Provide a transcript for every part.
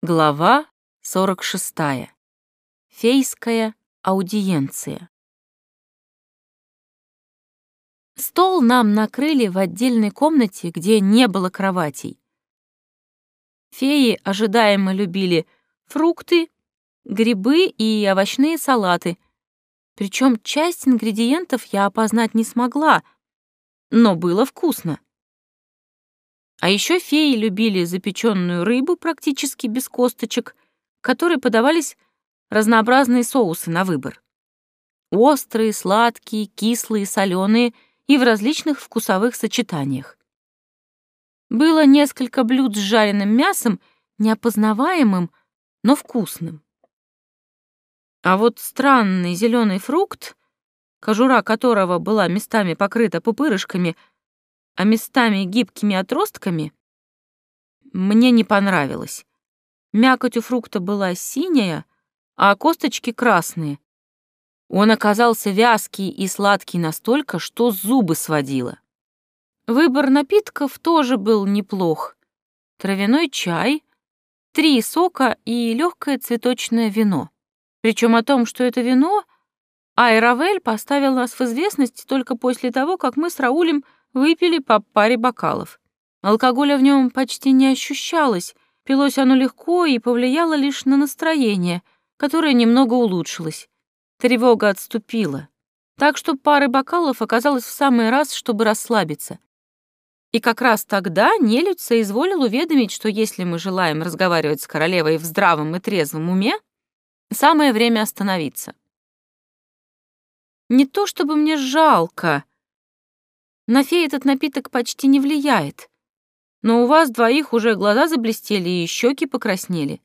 Глава 46. Фейская аудиенция. Стол нам накрыли в отдельной комнате, где не было кроватей. Феи ожидаемо любили фрукты, грибы и овощные салаты. Причем часть ингредиентов я опознать не смогла, но было вкусно. А еще феи любили запеченную рыбу практически без косточек, которой подавались разнообразные соусы на выбор. Острые, сладкие, кислые, соленые и в различных вкусовых сочетаниях. Было несколько блюд с жареным мясом, неопознаваемым, но вкусным. А вот странный зеленый фрукт, кожура которого была местами покрыта пупырышками, а местами гибкими отростками, мне не понравилось. Мякоть у фрукта была синяя, а косточки красные. Он оказался вязкий и сладкий настолько, что зубы сводило. Выбор напитков тоже был неплох. Травяной чай, три сока и легкое цветочное вино. Причем о том, что это вино, Айравель поставил нас в известность только после того, как мы с Раулем выпили по паре бокалов. Алкоголя в нем почти не ощущалось, пилось оно легко и повлияло лишь на настроение, которое немного улучшилось. Тревога отступила. Так что пары бокалов оказалось в самый раз, чтобы расслабиться. И как раз тогда нелюдь соизволил уведомить, что если мы желаем разговаривать с королевой в здравом и трезвом уме, самое время остановиться. Не то чтобы мне жалко, на фей этот напиток почти не влияет. Но у вас двоих уже глаза заблестели и щеки покраснели.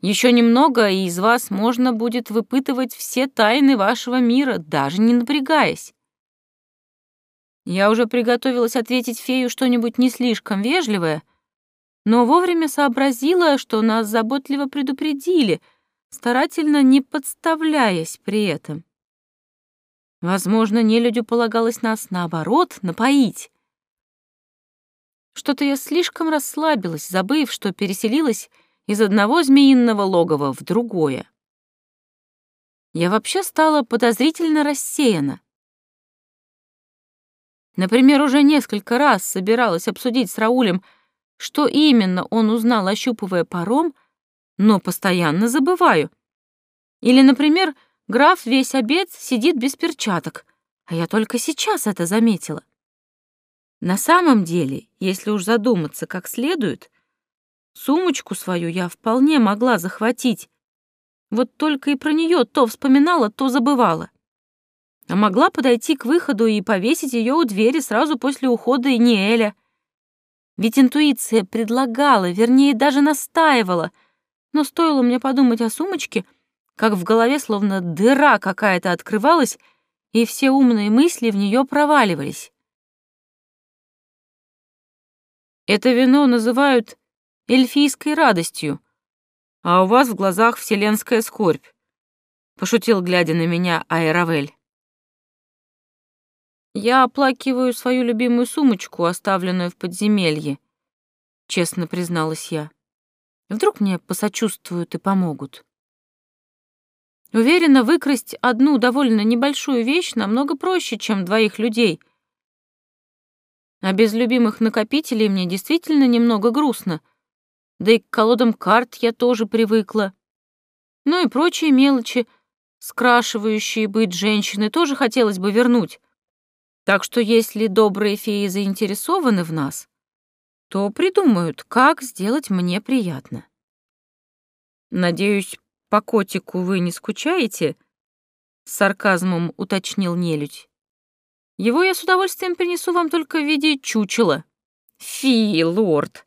Еще немного, и из вас можно будет выпытывать все тайны вашего мира, даже не напрягаясь. Я уже приготовилась ответить фею что-нибудь не слишком вежливое, но вовремя сообразила, что нас заботливо предупредили, старательно не подставляясь при этом. Возможно, нелюдю полагалось нас, наоборот, напоить. Что-то я слишком расслабилась, забыв, что переселилась из одного змеиного логова в другое. Я вообще стала подозрительно рассеяна. Например, уже несколько раз собиралась обсудить с Раулем, что именно он узнал, ощупывая паром, но постоянно забываю. Или, например, Граф весь обед сидит без перчаток, а я только сейчас это заметила. На самом деле, если уж задуматься как следует, сумочку свою я вполне могла захватить. Вот только и про нее то вспоминала, то забывала. А могла подойти к выходу и повесить ее у двери сразу после ухода Ниэля. Ведь интуиция предлагала, вернее, даже настаивала. Но стоило мне подумать о сумочке — как в голове словно дыра какая-то открывалась, и все умные мысли в нее проваливались. Это вино называют эльфийской радостью, а у вас в глазах вселенская скорбь, пошутил, глядя на меня, Айравель. Я оплакиваю свою любимую сумочку, оставленную в подземелье, честно призналась я. Вдруг мне посочувствуют и помогут. Уверена, выкрасть одну довольно небольшую вещь намного проще, чем двоих людей. А без любимых накопителей мне действительно немного грустно. Да и к колодам карт я тоже привыкла. Ну и прочие мелочи, скрашивающие быть женщины, тоже хотелось бы вернуть. Так что если добрые феи заинтересованы в нас, то придумают, как сделать мне приятно. Надеюсь, по котику вы не скучаете?» С сарказмом уточнил нелюдь. «Его я с удовольствием принесу вам только в виде чучела». «Фи, лорд!»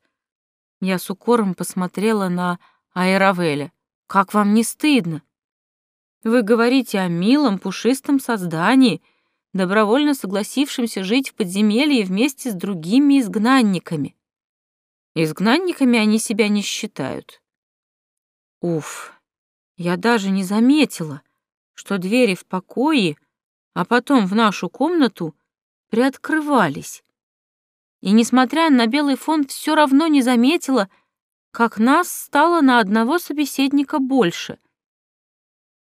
Я с укором посмотрела на Айравеля. «Как вам не стыдно? Вы говорите о милом, пушистом создании, добровольно согласившемся жить в подземелье вместе с другими изгнанниками. Изгнанниками они себя не считают. Уф, я даже не заметила, что двери в покое, а потом в нашу комнату приоткрывались. И, несмотря на белый фон, все равно не заметила, как нас стало на одного собеседника больше.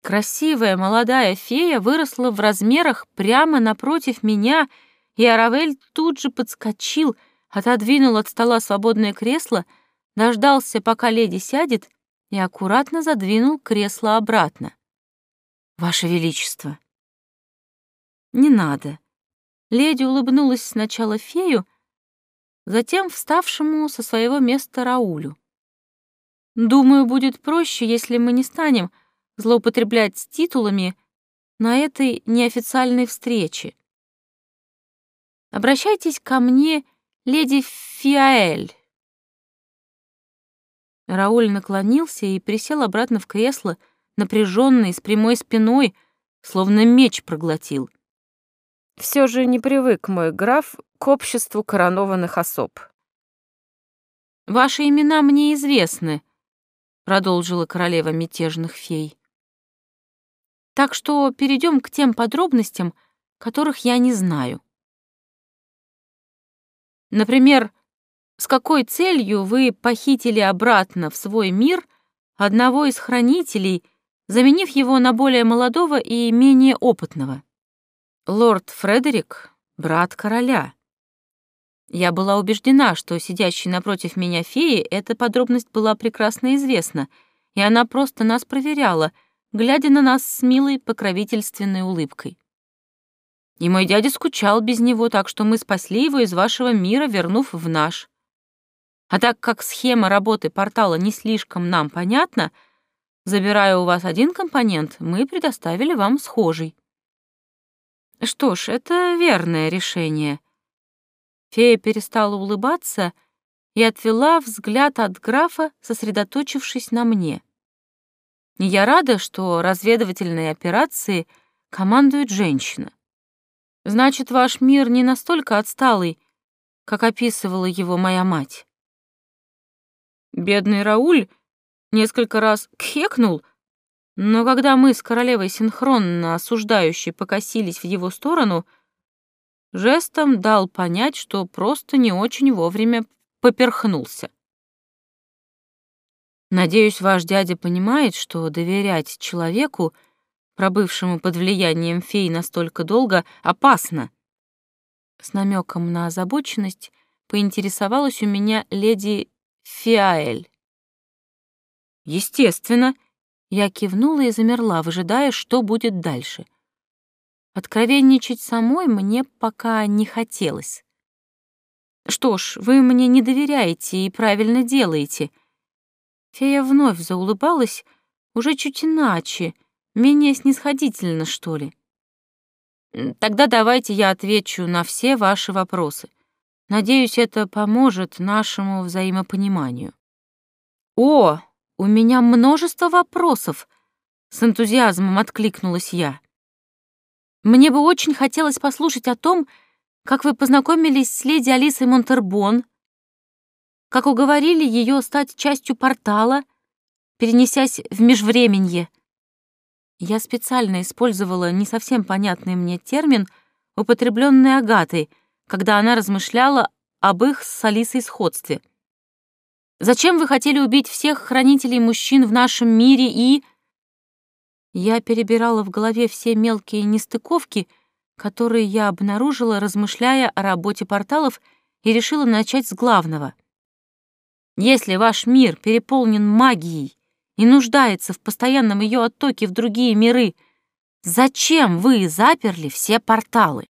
Красивая молодая фея выросла в размерах прямо напротив меня, и Аравель тут же подскочил, отодвинул от стола свободное кресло, дождался, пока леди сядет, и аккуратно задвинул кресло обратно. «Ваше Величество!» «Не надо». Леди улыбнулась сначала фею, затем вставшему со своего места Раулю. «Думаю, будет проще, если мы не станем злоупотреблять с титулами на этой неофициальной встрече. Обращайтесь ко мне, леди Фиаэль». Рауль наклонился и присел обратно в кресло, напряженный, с прямой спиной, словно меч проглотил. Все же не привык мой граф к обществу коронованных особ. «Ваши имена мне известны», — продолжила королева мятежных фей. «Так что перейдем к тем подробностям, которых я не знаю. Например, с какой целью вы похитили обратно в свой мир одного из хранителей, заменив его на более молодого и менее опытного?» Лорд Фредерик — брат короля. Я была убеждена, что сидящей напротив меня феи эта подробность была прекрасно известна, и она просто нас проверяла, глядя на нас с милой покровительственной улыбкой. И мой дядя скучал без него, так что мы спасли его из вашего мира, вернув в наш. А так как схема работы портала не слишком нам понятна, забирая у вас один компонент, мы предоставили вам схожий. Что ж, это верное решение. Фея перестала улыбаться и отвела взгляд от графа, сосредоточившись на мне. Я рада, что разведывательной операции командует женщина. Значит, ваш мир не настолько отсталый, как описывала его моя мать. Бедный Рауль несколько раз кхекнул, но когда мы с королевой синхронно осуждающие покосились в его сторону, жестом дал понять, что просто не очень вовремя поперхнулся. Надеюсь, ваш дядя понимает, что доверять человеку, пробывшему под влиянием фей настолько долго, опасно. С намеком на озабоченность поинтересовалась у меня леди Фиаэль. Естественно, я кивнула и замерла, выжидая, что будет дальше. Откровенничать самой мне пока не хотелось. «Что ж, вы мне не доверяете и правильно делаете». Фея вновь заулыбалась, уже чуть иначе, менее снисходительно, что ли. «Тогда давайте я отвечу на все ваши вопросы. Надеюсь, это поможет нашему взаимопониманию». «О, «У меня множество вопросов», — с энтузиазмом откликнулась я. «Мне бы очень хотелось послушать о том, как вы познакомились с леди Алисой Монтербон, как уговорили ее стать частью портала, перенесясь в межвременье. Я специально использовала не совсем понятный мне термин, употребленный Агатой, когда она размышляла об их с Алисой сходстве — Зачем вы хотели убить всех хранителей мужчин в нашем мире и...» Я перебирала в голове все мелкие нестыковки, которые я обнаружила, размышляя о работе порталов, и решила начать с главного. Если ваш мир переполнен магией и нуждается в постоянном ее оттоке в другие миры, зачем вы заперли все порталы?